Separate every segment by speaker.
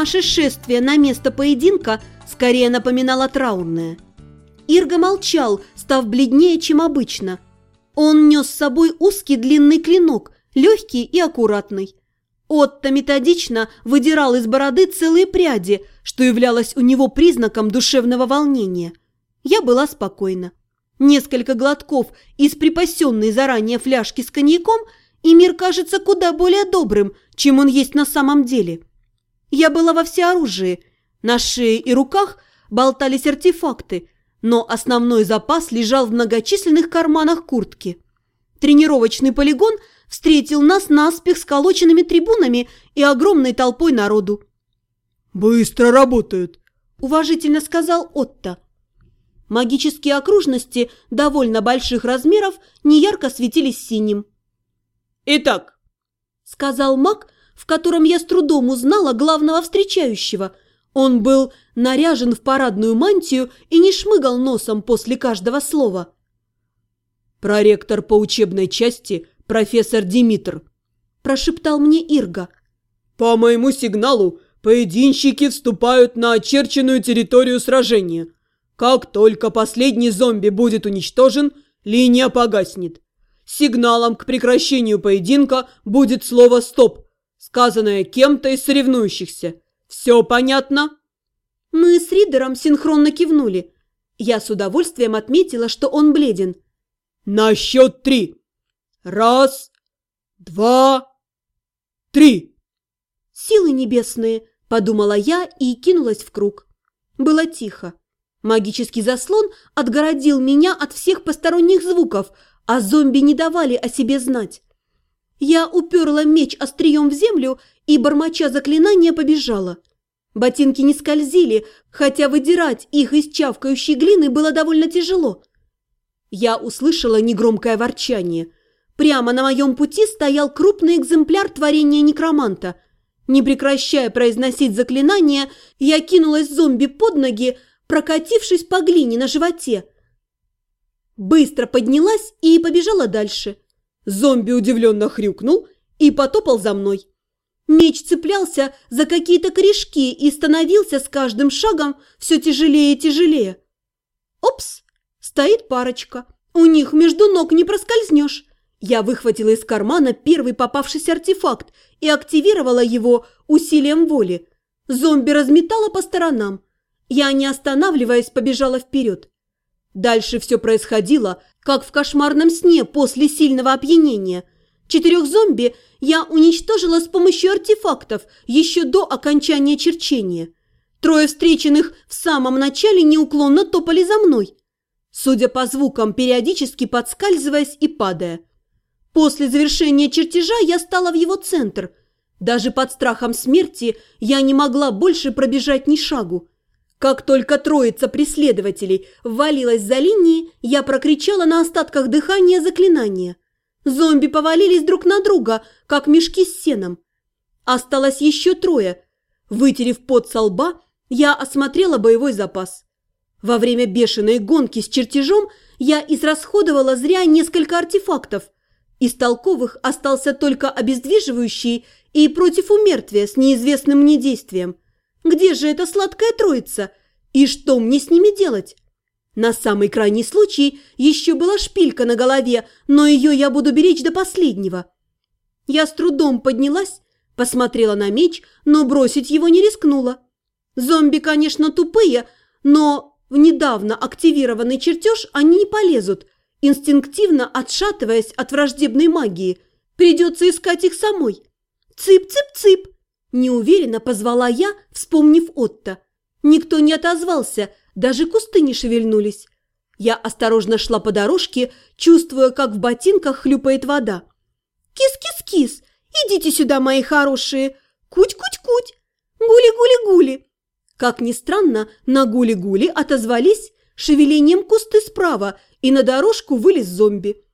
Speaker 1: Наше шествие на место поединка скорее напоминало траурное. Ирга молчал, став бледнее, чем обычно. Он нес с собой узкий длинный клинок, легкий и аккуратный. Отто методично выдирал из бороды целые пряди, что являлось у него признаком душевного волнения. Я была спокойна. Несколько глотков из припасенной заранее фляжки с коньяком, и мир кажется куда более добрым, чем он есть на самом деле. Я была во всеоружии. На шее и руках болтались артефакты, но основной запас лежал в многочисленных карманах куртки. Тренировочный полигон встретил нас наспех сколоченными трибунами и огромной толпой народу.
Speaker 2: «Быстро работают», –
Speaker 1: уважительно сказал Отто. Магические окружности довольно больших размеров неярко светились синим.
Speaker 2: «Итак», – сказал маг, в котором я с трудом узнала главного встречающего. Он был наряжен в парадную мантию и не шмыгал носом после каждого слова. «Проректор по учебной части профессор Димитр», – прошептал мне Ирга. «По моему сигналу поединщики вступают на очерченную территорию сражения. Как только последний зомби будет уничтожен, линия погаснет. Сигналом к прекращению поединка будет слово «стоп», сказанное кем-то из соревнующихся. Все понятно?»
Speaker 1: Мы с Ридером синхронно кивнули. Я с удовольствием отметила, что он бледен.
Speaker 2: «На счет три. Раз, два, три!»
Speaker 1: «Силы небесные!» – подумала я и кинулась в круг. Было тихо. Магический заслон отгородил меня от всех посторонних звуков, а зомби не давали о себе знать. Я уперла меч острием в землю и, бормоча заклинания, побежала. Ботинки не скользили, хотя выдирать их из чавкающей глины было довольно тяжело. Я услышала негромкое ворчание. Прямо на моем пути стоял крупный экземпляр творения некроманта. Не прекращая произносить заклинания, я кинулась зомби под ноги, прокатившись по глине на животе. Быстро поднялась и побежала дальше – Зомби удивленно хрюкнул и потопал за мной. Меч цеплялся за какие-то корешки и становился с каждым шагом все тяжелее и тяжелее. Опс! Стоит парочка. У них между ног не проскользнешь. Я выхватила из кармана первый попавшийся артефакт и активировала его усилием воли. Зомби разметала по сторонам. Я, не останавливаясь, побежала вперед. Дальше все происходило, как в кошмарном сне после сильного опьянения. Четырех зомби я уничтожила с помощью артефактов еще до окончания черчения. Трое встреченных в самом начале неуклонно топали за мной, судя по звукам, периодически подскальзываясь и падая. После завершения чертежа я стала в его центр. Даже под страхом смерти я не могла больше пробежать ни шагу. Как только троица преследователей ввалилась за линии, я прокричала на остатках дыхания заклинание. Зомби повалились друг на друга, как мешки с сеном. Осталось еще трое. Вытерев пот со лба, я осмотрела боевой запас. Во время бешеной гонки с чертежом я израсходовала зря несколько артефактов. Из толковых остался только обездвиживающий и против умертвия с неизвестным мне действием – где же эта сладкая троица? И что мне с ними делать? На самый крайний случай еще была шпилька на голове, но ее я буду беречь до последнего. Я с трудом поднялась, посмотрела на меч, но бросить его не рискнула. Зомби, конечно, тупые, но в недавно активированный чертеж они не полезут, инстинктивно отшатываясь от враждебной магии. Придется искать их самой. Цып-цып-цып! Неуверенно позвала я, вспомнив Отто. Никто не отозвался, даже кусты не шевельнулись. Я осторожно шла по дорожке, чувствуя, как в ботинках хлюпает вода. «Кис-кис-кис! Идите сюда, мои хорошие! Куть-куть-куть! Гули-гули-гули!» Как ни странно, на гули-гули отозвались шевелением кусты справа, и на дорожку вылез зомби.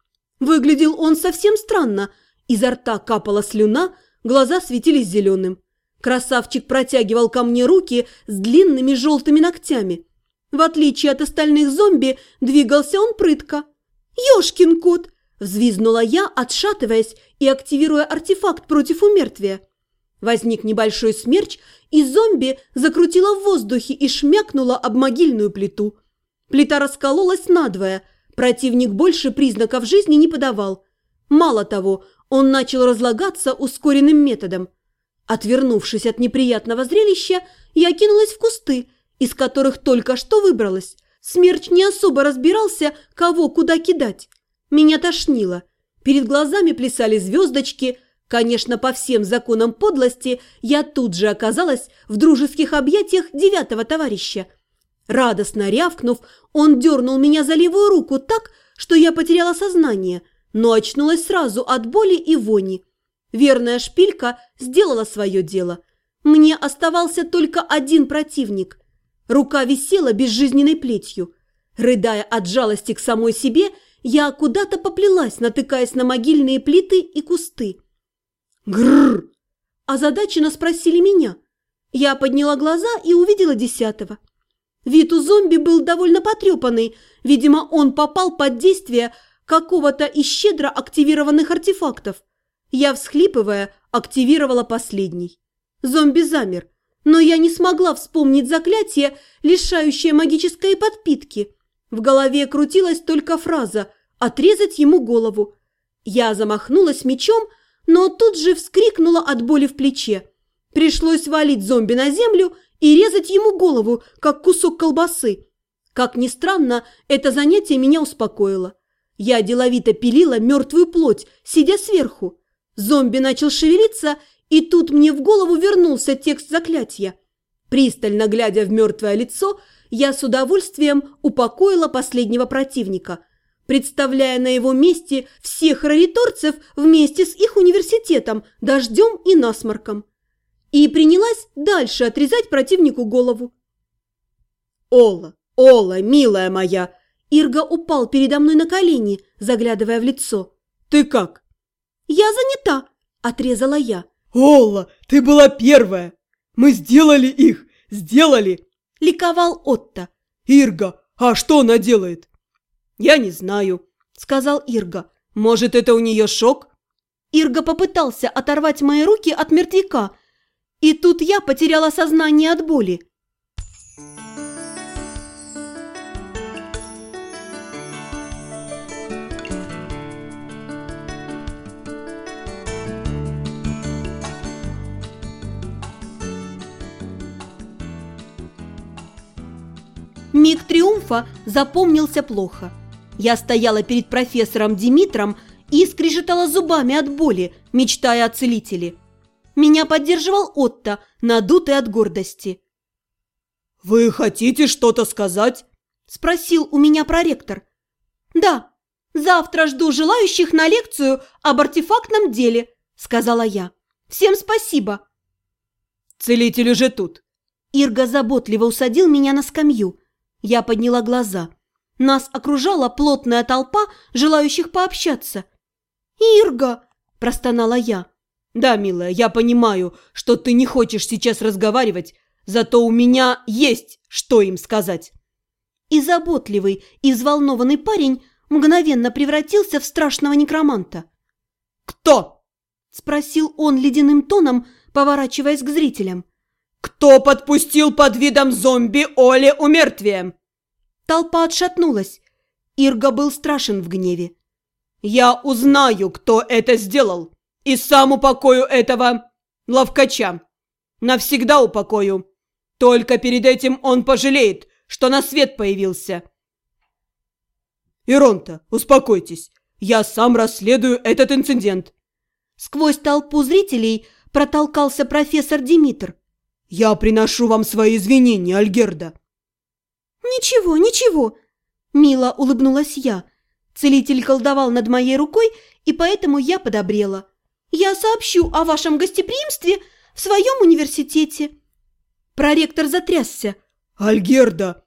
Speaker 1: Выглядел он совсем странно. Изо рта капала слюна, глаза светились зеленым. Красавчик протягивал ко мне руки с длинными желтыми ногтями. В отличие от остальных зомби, двигался он прытко. «Ешкин кот!» – взвизнула я, отшатываясь и активируя артефакт против умертвия. Возник небольшой смерч, и зомби закрутила в воздухе и шмякнула об могильную плиту. Плита раскололась надвое. Противник больше признаков жизни не подавал. Мало того, он начал разлагаться ускоренным методом. Отвернувшись от неприятного зрелища, я кинулась в кусты, из которых только что выбралась. Смерч не особо разбирался, кого куда кидать. Меня тошнило. Перед глазами плясали звездочки. Конечно, по всем законам подлости я тут же оказалась в дружеских объятиях девятого товарища. Радостно рявкнув, он дернул меня за левую руку так, что я потеряла сознание, но очнулась сразу от боли и вони. Верная шпилька сделала свое дело. Мне оставался только один противник – Рука висела безжизненной плетью. Рыдая от жалости к самой себе, я куда-то поплелась, натыкаясь на могильные плиты и кусты. Грррр! Озадаченно спросили меня. Я подняла глаза и увидела десятого. Вид у зомби был довольно потрепанный. Видимо, он попал под действие какого-то из щедро активированных артефактов. Я, всхлипывая, активировала последний. Зомби замер, но я не смогла вспомнить заклятие, лишающее магической подпитки. В голове крутилась только фраза «отрезать ему голову». Я замахнулась мечом, но тут же вскрикнула от боли в плече. Пришлось валить зомби на землю и резать ему голову, как кусок колбасы. Как ни странно, это занятие меня успокоило. Я деловито пилила мертвую плоть, сидя сверху. Зомби начал шевелиться и тут мне в голову вернулся текст заклятия. Пристально глядя в мертвое лицо, я с удовольствием упокоила последнего противника, представляя на его месте всех рариторцев вместе с их университетом, дождем и насморком. И принялась дальше отрезать противнику голову. «Ола, Ола, милая моя!» Ирга упал передо мной на колени, заглядывая в лицо. «Ты как?»
Speaker 2: «Я занята», – отрезала я.
Speaker 3: «Олла, ты была первая! Мы сделали их! Сделали!»
Speaker 2: – ликовал Отто.
Speaker 3: «Ирга, а что она делает?»
Speaker 1: «Я не знаю», – сказал Ирга. «Может, это у нее шок?»
Speaker 2: Ирга попытался оторвать мои руки от мертвяка, и тут я потеряла сознание от боли. Миг триумфа запомнился плохо. Я стояла перед профессором Димитром и скрежетала зубами от боли, мечтая о целителе. Меня поддерживал Отто, надутый от гордости.
Speaker 3: «Вы хотите что-то сказать?»
Speaker 2: – спросил у меня проректор. «Да, завтра жду желающих на лекцию об артефактном деле», – сказала я. «Всем спасибо».
Speaker 3: «Целитель уже тут».
Speaker 2: Ирга заботливо усадил меня на скамью – я подняла глаза. Нас окружала плотная толпа, желающих пообщаться. «Ирга!» – простонала я.
Speaker 3: «Да, милая, я понимаю, что ты не хочешь сейчас разговаривать, зато у меня есть что им сказать».
Speaker 2: И заботливый, и взволнованный парень мгновенно превратился в страшного некроманта.
Speaker 3: «Кто?»
Speaker 2: – спросил он ледяным тоном, поворачиваясь к зрителям.
Speaker 3: «Кто подпустил под видом зомби Оле умертвием?»
Speaker 2: Толпа отшатнулась. Ирга был страшен в гневе.
Speaker 3: «Я узнаю, кто это сделал, и сам упокою этого ловкача. Навсегда упокою. Только перед этим он пожалеет, что на свет появился». «Иронта, успокойтесь. Я сам расследую этот инцидент».
Speaker 2: Сквозь толпу зрителей протолкался профессор Димитр.
Speaker 3: «Я приношу вам свои извинения, Альгерда».
Speaker 2: «Ничего, ничего!» Мило улыбнулась я. Целитель колдовал над моей рукой, и поэтому я подобрела. «Я сообщу о вашем гостеприимстве в своем университете». Проректор затрясся.
Speaker 3: «Альгерда!»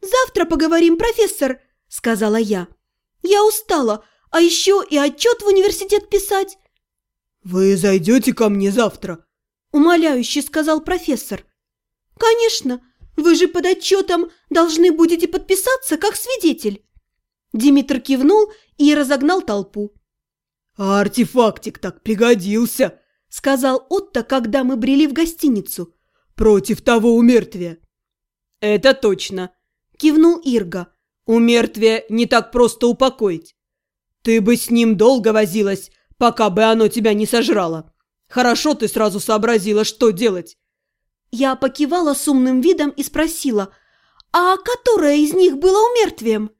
Speaker 2: «Завтра поговорим, профессор», — сказала я. «Я устала, а еще и отчет в университет писать».
Speaker 3: «Вы зайдете ко мне завтра?»
Speaker 2: – умоляюще сказал профессор. «Конечно, вы же под отчетом должны будете подписаться как свидетель». Димитр кивнул и разогнал толпу.
Speaker 3: «А артефактик так пригодился», ––
Speaker 1: сказал Отто, когда мы брели в гостиницу.
Speaker 3: «Против того умертвия». «Это точно», – кивнул Ирга. «Умертвие не так просто упокоить. Ты бы с ним долго возилась, пока бы оно тебя не сожрало. Хорошо ты сразу сообразила, что делать».
Speaker 1: Я покивала с умным видом и спросила, «А которое из них было умертвием?»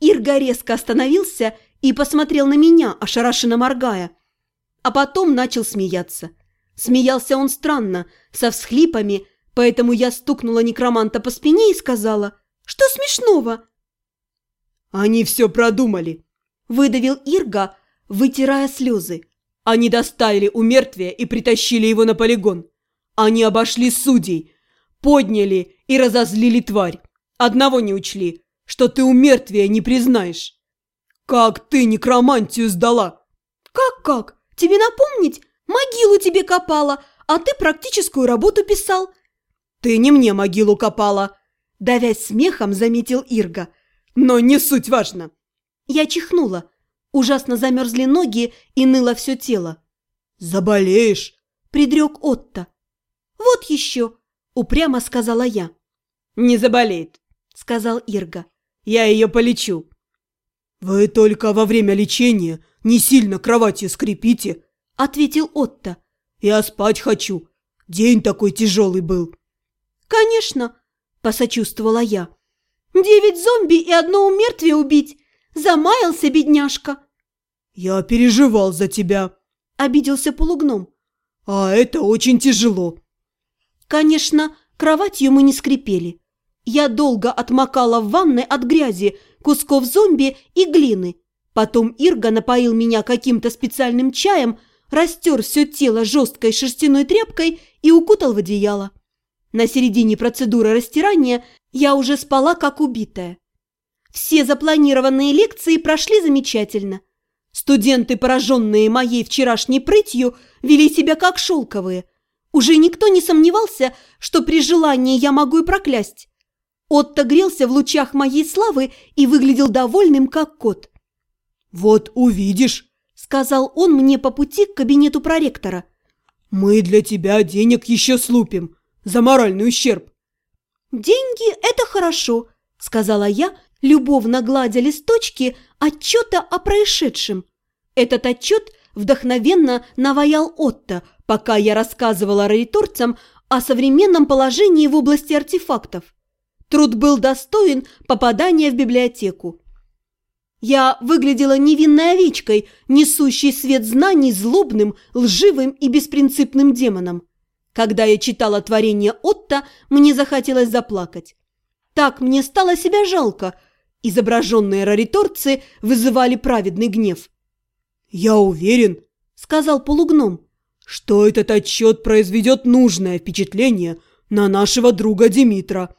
Speaker 1: Ирга резко остановился и посмотрел на меня, ошарашенно моргая а потом начал смеяться. Смеялся он странно, со всхлипами, поэтому я стукнула некроманта по спине и сказала, «Что смешного?»
Speaker 3: «Они все продумали», – выдавил Ирга, вытирая слезы. «Они достали у мертвия и притащили его на полигон. Они обошли судей, подняли и разозлили тварь. Одного не учли, что ты у мертвия не признаешь. Как ты некромантию сдала?»
Speaker 1: «Как-как? Тебе напомнить? Могилу тебе копала, а ты практическую работу писал».
Speaker 3: «Ты не мне могилу копала», – давясь смехом, заметил Ирга. «Но не суть важно».
Speaker 1: Я чихнула. Ужасно замерзли ноги и ныло все тело.
Speaker 3: «Заболеешь», – предрек Отто.
Speaker 1: «Вот еще», – упрямо сказала я.
Speaker 3: «Не заболеет», – сказал Ирга. «Я ее полечу». «Вы только во время лечения не сильно кроватью скрипите», – ответил Отто. «Я спать хочу. День такой тяжелый был».
Speaker 1: «Конечно», – посочувствовала я. «Девять зомби и одно умертвие убить. Замаялся бедняжка».
Speaker 3: «Я переживал за тебя», – обиделся полугном. «А это очень тяжело».
Speaker 1: Конечно, кроватью мы не скрипели. Я долго отмокала в ванной от грязи, кусков зомби и глины. Потом Ирга напоил меня каким-то специальным чаем, растер все тело жесткой шерстяной тряпкой и укутал в одеяло. На середине процедуры растирания я уже спала как убитая. Все запланированные лекции прошли замечательно. Студенты, пораженные моей вчерашней прытью, вели себя как шелковые. Уже никто не сомневался, что при желании я могу и проклясть. Отто грелся в лучах моей славы и выглядел довольным, как кот.
Speaker 3: «Вот увидишь», – сказал он мне по пути к кабинету проректора. «Мы для тебя денег еще слупим за моральный ущерб».
Speaker 1: «Деньги – это хорошо», – сказала я, любовно гладя листочки отчета о происшедшем. Этот отчет вдохновенно наваял Отто, пока я рассказывала рейторцам о современном положении в области артефактов. Труд был достоин попадания в библиотеку. Я выглядела невинной овечкой, несущей свет знаний злобным, лживым и беспринципным демоном. Когда я читала творение Отто, мне захотелось заплакать. Так мне стало себя жалко. Изображенные рариторцы вызывали праведный гнев.
Speaker 3: «Я уверен», — сказал полугном, «что этот отчет произведет нужное впечатление на нашего друга Димитра».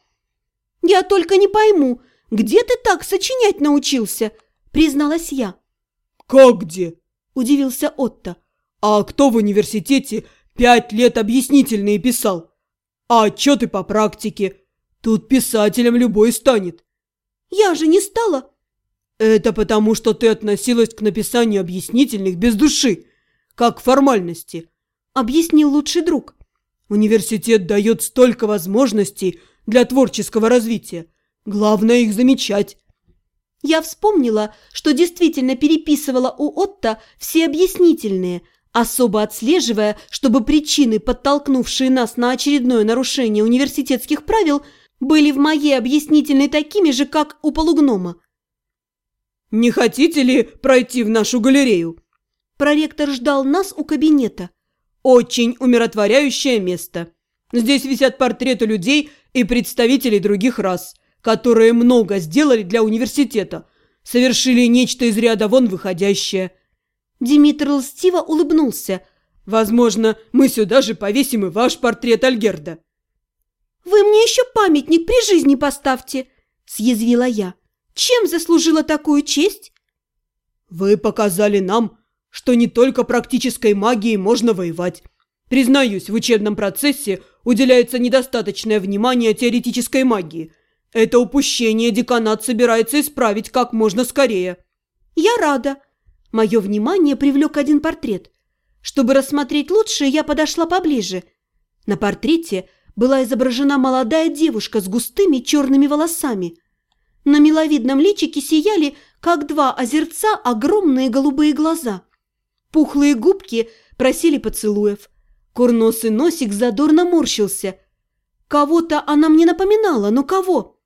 Speaker 1: «Я только не пойму, где ты так сочинять научился?» – призналась я.
Speaker 3: «Как где?» – удивился Отто. «А кто в университете пять лет объяснительные писал? А отчеты по практике? Тут писателем любой станет».
Speaker 1: «Я же не стала».
Speaker 3: «Это потому, что ты относилась к написанию объяснительных без души, как к формальности», – объяснил лучший друг. «Университет дает столько возможностей – для творческого развития. Главное их замечать.
Speaker 1: Я вспомнила, что действительно переписывала у Отто все объяснительные, особо отслеживая, чтобы причины, подтолкнувшие нас на очередное нарушение университетских правил, были в моей объяснительной такими же, как у полугнома.
Speaker 3: «Не хотите ли пройти в нашу галерею?»
Speaker 1: Проректор ждал нас у кабинета.
Speaker 3: «Очень умиротворяющее место. Здесь висят портреты людей и представителей других рас, которые много сделали для университета, совершили нечто из ряда вон выходящее».
Speaker 1: Димитр льстиво улыбнулся.
Speaker 3: «Возможно, мы сюда же повесим и ваш портрет Альгерда».
Speaker 1: «Вы мне еще памятник при жизни поставьте», – съязвила я. «Чем заслужила такую честь?»
Speaker 3: «Вы показали нам, что не только практической магией можно воевать. Признаюсь, в учебном процессе уделяется недостаточное внимание теоретической магии. Это упущение деканат собирается исправить как можно скорее.
Speaker 1: Я рада. Мое внимание привлек один портрет. Чтобы рассмотреть лучше, я подошла поближе. На портрете была изображена молодая девушка с густыми черными волосами. На миловидном личике сияли, как два озерца, огромные голубые глаза. Пухлые губки просили поцелуев. Курносый носик задорно морщился. Кого-то она мне напоминала, но кого?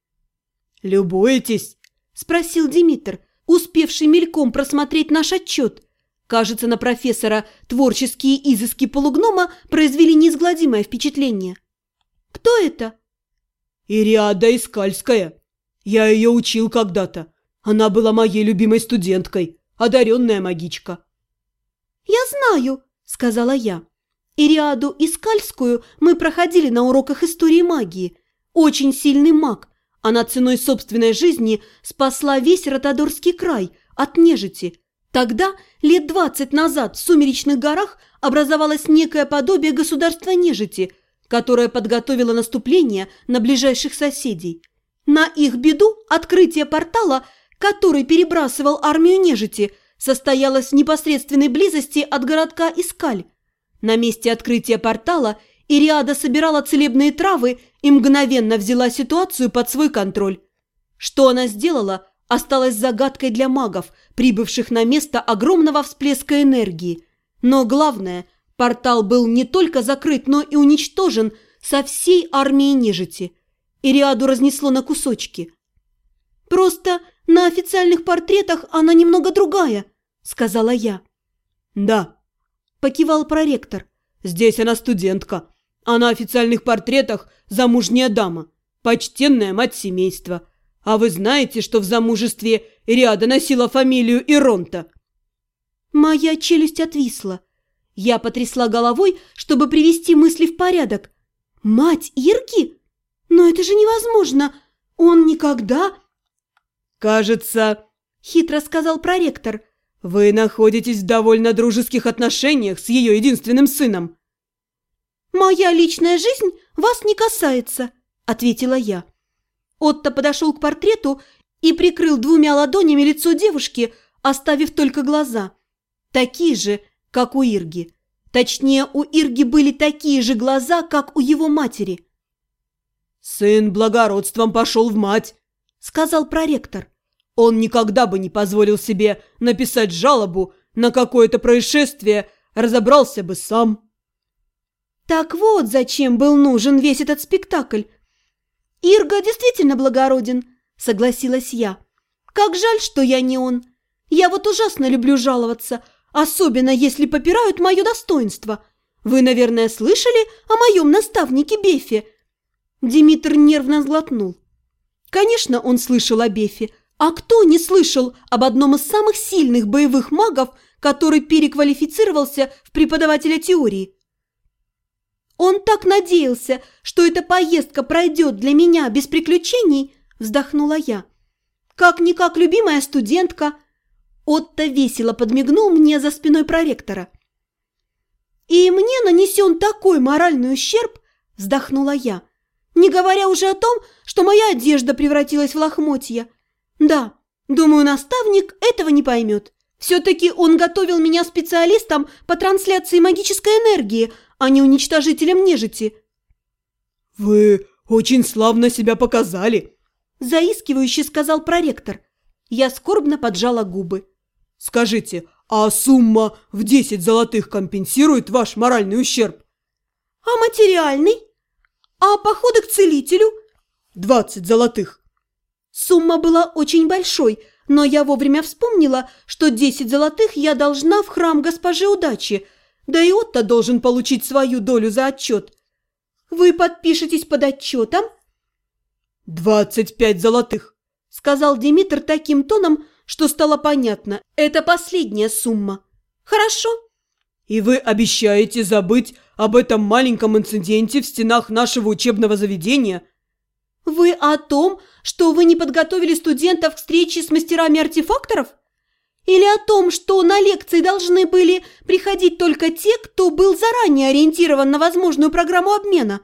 Speaker 3: «Любуетесь?»
Speaker 1: – спросил Димитр, успевший мельком просмотреть наш отчет. Кажется, на профессора творческие изыски полугнома произвели неизгладимое впечатление. «Кто это?»
Speaker 3: «Ириада Искальская. Я ее учил когда-то. Она была моей любимой студенткой, одаренная магичка».
Speaker 1: «Я знаю», – сказала я. «Ириаду Искальскую мы проходили на уроках истории магии. Очень сильный маг. Она ценой собственной жизни спасла весь Ротодорский край от нежити. Тогда, лет двадцать назад, в Сумеречных горах образовалось некое подобие государства нежити, которое подготовило наступление на ближайших соседей. На их беду открытие портала, который перебрасывал армию нежити, состоялось в непосредственной близости от городка Искаль. На месте открытия портала Ириада собирала целебные травы и мгновенно взяла ситуацию под свой контроль. Что она сделала, осталось загадкой для магов, прибывших на место огромного всплеска энергии. Но главное, портал был не только закрыт, но и уничтожен со всей армией нежити. Ириаду разнесло на кусочки. «Просто на официальных портретах она немного другая», – сказала я.
Speaker 3: «Да», – покивал проректор. «Здесь она студентка, а на официальных портретах замужняя дама, почтенная мать семейства. А вы знаете, что в замужестве Риада носила фамилию Иронта?»
Speaker 1: Моя челюсть отвисла. Я потрясла головой, чтобы привести мысли в порядок. «Мать Ирки? Но это же невозможно! Он никогда...»
Speaker 3: «Кажется...»
Speaker 1: – хитро сказал проректор.
Speaker 3: «Вы находитесь в довольно дружеских отношениях с ее единственным сыном».
Speaker 1: «Моя личная жизнь вас не касается», – ответила я. Отто подошел к портрету и прикрыл двумя ладонями лицо девушки, оставив только глаза. Такие же, как у Ирги. Точнее, у Ирги были такие же глаза, как у его матери.
Speaker 3: «Сын благородством пошел в мать», – сказал проректор. «Он никогда бы не позволил себе написать жалобу на какое-то происшествие, разобрался бы сам».
Speaker 1: Так вот, зачем был нужен весь этот спектакль. Ирга действительно благороден, согласилась я. Как жаль, что я не он. Я вот ужасно люблю жаловаться, особенно если попирают мое достоинство. Вы, наверное, слышали о моем наставнике Бефе? Димитр нервно сглотнул. Конечно, он слышал о Бефе. А кто не слышал об одном из самых сильных боевых магов, который переквалифицировался в преподавателя теории? Он так надеялся, что эта поездка пройдет для меня без приключений, вздохнула я. Как-никак любимая студентка. Отто весело подмигнул мне за спиной проректора. И мне нанесен такой моральный ущерб, вздохнула я, не говоря уже о том, что моя одежда превратилась в лохмотья. Да, думаю, наставник этого не поймет. Все-таки он готовил меня специалистом по трансляции магической энергии, а не уничтожителем нежити.
Speaker 3: «Вы очень славно себя показали», –
Speaker 1: заискивающе сказал проректор. Я скорбно поджала губы.
Speaker 3: «Скажите, а сумма в десять золотых компенсирует ваш моральный ущерб?»
Speaker 1: «А материальный? А походы к целителю?»
Speaker 3: «Двадцать золотых».
Speaker 1: Сумма была очень большой, но я вовремя вспомнила, что десять золотых я должна в храм госпожи удачи – да и Отто должен получить свою долю за отчет. Вы подпишетесь под отчетом?
Speaker 3: «Двадцать пять золотых», –
Speaker 1: сказал Димитр таким тоном, что стало понятно. Это последняя сумма. Хорошо.
Speaker 3: И вы обещаете забыть об этом маленьком инциденте в стенах нашего учебного заведения?
Speaker 1: Вы о том, что вы не подготовили студентов к встрече с мастерами артефакторов? Или о том, что на лекции должны были приходить только те, кто был заранее ориентирован на возможную программу обмена?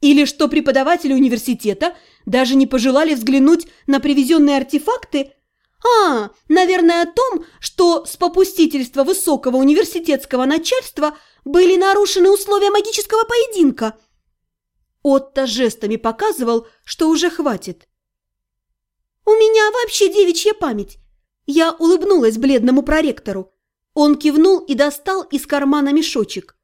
Speaker 1: Или что преподаватели университета даже не пожелали взглянуть на привезенные артефакты? А, наверное, о том, что с попустительства высокого университетского начальства были нарушены условия магического поединка. Отто жестами показывал, что уже хватит. «У меня вообще девичья память!» Я улыбнулась бледному проректору. Он кивнул и достал из кармана мешочек.